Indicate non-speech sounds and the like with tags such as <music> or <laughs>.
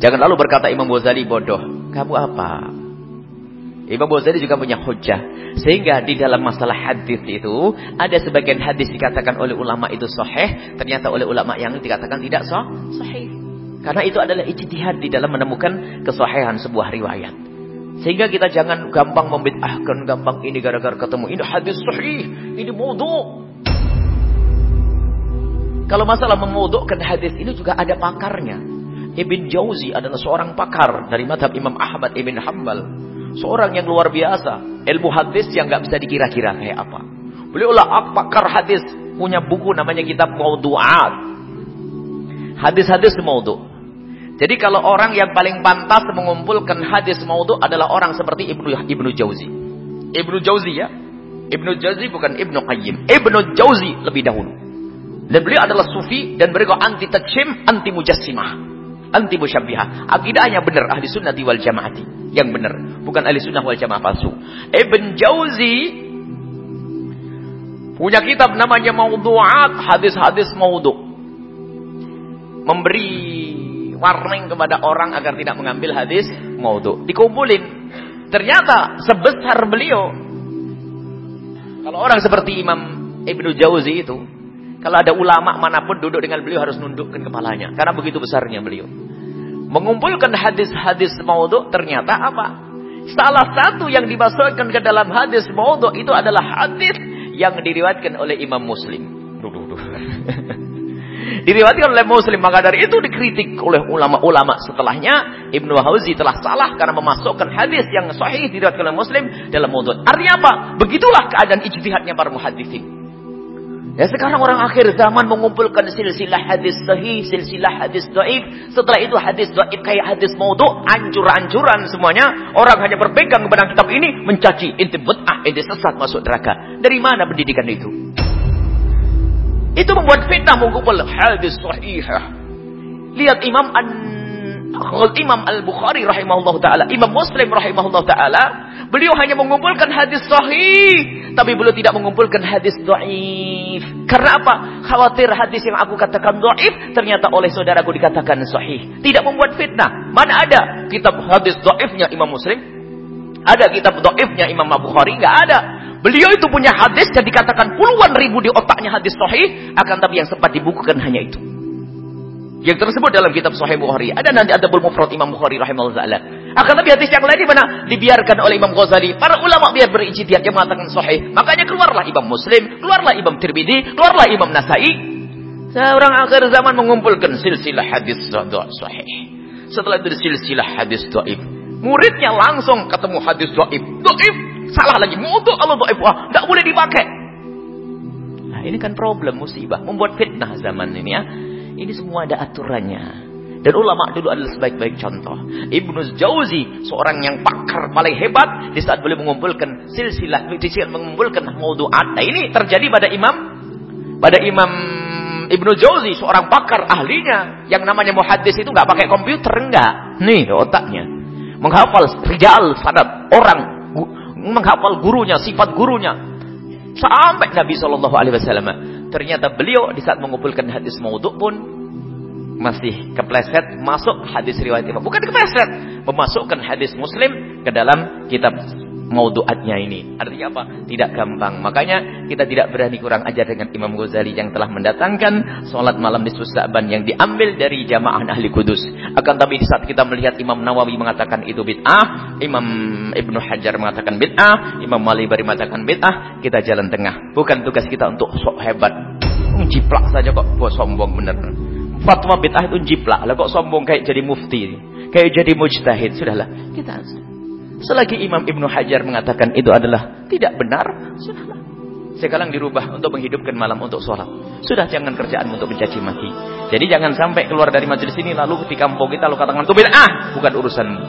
Jangan lalu berkata Imam Ghazali bodoh. Kamu apa? Imam Ghazali juga punya hujah. Sehingga di dalam masalah hadis itu, ada sebagian hadis dikatakan oleh ulama itu sahih, ternyata oleh ulama yang dikatakan tidak sah. Karena itu adalah ijtihad di dalam menemukan kesahihan sebuah riwayat. Sehingga kita jangan gampang membid'ahkan, gampang ini gara-gara ketemu ini hadis sahih, ini mudhu. Kalau masalah memudukkan hadis ini juga ada pakarnya. Ibn Jauzi adalah seorang pakar dari madhab Imam Ahmad Ibn Hanbal. Seorang yang luar biasa. Ilmu hadis yang nggak bisa dikira-kira kayak apa. Beliau lah pakar hadis. Punya buku namanya kitab Maudu'at. Hadis-hadis maudhu. Jadi kalau orang yang paling pantas mengumpulkan hadis maudhu adalah orang seperti Ibnu Ibnu Jauzi. Ibnu Jauzi ya. Ibnu Jauzi bukan Ibnu Qayyim. Ibnu Jauzi lebih dahulu. Dan beliau adalah sufi dan beliau anti tajsim, anti mujassimah, anti musyabbihah. Akidahnya benar ahli sunnah wal jamaati. Yang benar, bukan ahli sunnah wal jamaah palsu. Ibn Jauzi punya kitab namanya Maudhu'at, hadis-hadis maudhu. Memberi warning kepada orang agar tidak mengambil hadis maudhu. Dikumpulin. Ternyata sebesar beliau kalau orang seperti Imam Ibnu Jauzi itu, kalau ada ulama mana pun duduk dengan beliau harus nundukkan kepalanya karena begitu besarnya beliau. Mengumpulkan hadis-hadis maudhu ternyata apa? Salah satu yang dimasukkan ke dalam hadis maudhu itu adalah hadis yang diriwayatkan oleh Imam Muslim. Duh, <laughs> diriwayatkan oleh Muslim maka dari itu dikritik oleh ulama-ulama setelahnya Ibnu Hauzi telah salah karena memasukkan hadis yang sahih diriwayatkan oleh Muslim dalam maudhu. Artinya apa? Begitulah keadaan ijtihadnya para muhaddisin. Ya sekarang orang akhir zaman mengumpulkan silsilah hadis sahih, silsilah hadis dhaif. Setelah itu hadis dhaif kayak hadis maudhu, ancur-ancuran semuanya. Orang hanya berpegang kepada kitab ini mencaci, inti bid'ah, inti sesat masuk neraka. Dari mana pendidikan itu? Itu membuat fitnah mengumpul hadis sahihah. Lihat Imam An Imam Al-Bukhari rahimahullah ta'ala, Imam Muslim rahimahullah ta'ala, beliau hanya mengumpulkan hadis sahih, tapi beliau tidak mengumpulkan hadis dhaif. Karena apa? Khawatir hadis yang aku katakan dhaif, ternyata oleh saudaraku dikatakan sahih. Tidak membuat fitnah. Mana ada kitab hadis dhaifnya Imam Muslim? Ada kitab dhaifnya Imam Al-Bukhari? Enggak ada. Beliau itu punya hadis yang dikatakan puluhan ribu di otaknya hadis sahih, akan tapi yang sempat dibukukan hanya itu. Yang tersebut dalam kitab Sahih Bukhari. Ada nanti ada Mufrad Imam Bukhari rahimahullah. Akan tapi hadis yang lain mana? Dibiarkan oleh Imam Ghazali. Para ulama biar berijtihad yang mengatakan sahih. Makanya keluarlah Imam Muslim, keluarlah Imam Tirmidzi, keluarlah Imam Nasai. Seorang akhir zaman mengumpulkan silsilah hadis sahih. Setelah itu silsilah hadis dhaif. Muridnya langsung ketemu hadis dhaif. Dhaif, salah lagi. Mutu Allah dhaif. Wah, enggak boleh dipakai. Nah, ini kan problem musibah, membuat fitnah zaman ini ya. Ini semua ada aturannya. Dan ulama dulu adalah sebaik-baik contoh. Ibnu Jauzi, seorang yang pakar paling hebat di saat boleh mengumpulkan silsilah, di saat mengumpulkan maudu'at. Nah, ini terjadi pada Imam pada Imam Ibnu Jauzi, seorang pakar ahlinya yang namanya muhaddis itu nggak pakai komputer enggak. Nih otaknya. Menghafal rijal sanad orang menghafal gurunya, sifat gurunya. Sampai Nabi Shallallahu alaihi wasallam Ternyata beliau di saat mengumpulkan hadis maudhu pun masih kepleset masuk hadis riwayat Imam. Bukan kepleset, memasukkan hadis Muslim ke dalam kitab maudhu'atnya ini. Artinya apa? Tidak gampang. Makanya kita tidak berani kurang ajar dengan Imam Ghazali yang telah mendatangkan sholat malam di Susaban yang diambil dari jamaah ahli kudus. Akan tapi di saat kita melihat Imam Nawawi mengatakan itu bid'ah, Imam Ibnu Hajar mengatakan bid'ah, Imam Malibari mengatakan bid'ah, kita jalan tengah. Bukan tugas kita untuk sok hebat. Jiplak saja kok buat sombong bener. Fatwa bid'ah itu jiplak. Lah kok sombong kayak jadi mufti. Kayak jadi mujtahid. Sudahlah. Kita Selagi Imam Ibnu Hajar mengatakan itu adalah tidak benar, sudahlah. Sekarang dirubah untuk menghidupkan malam untuk sholat. Sudah jangan kerjaan untuk mencaci maki. Jadi jangan sampai keluar dari majelis ini lalu di kampung kita lu katakan itu bid'ah, bukan urusanmu.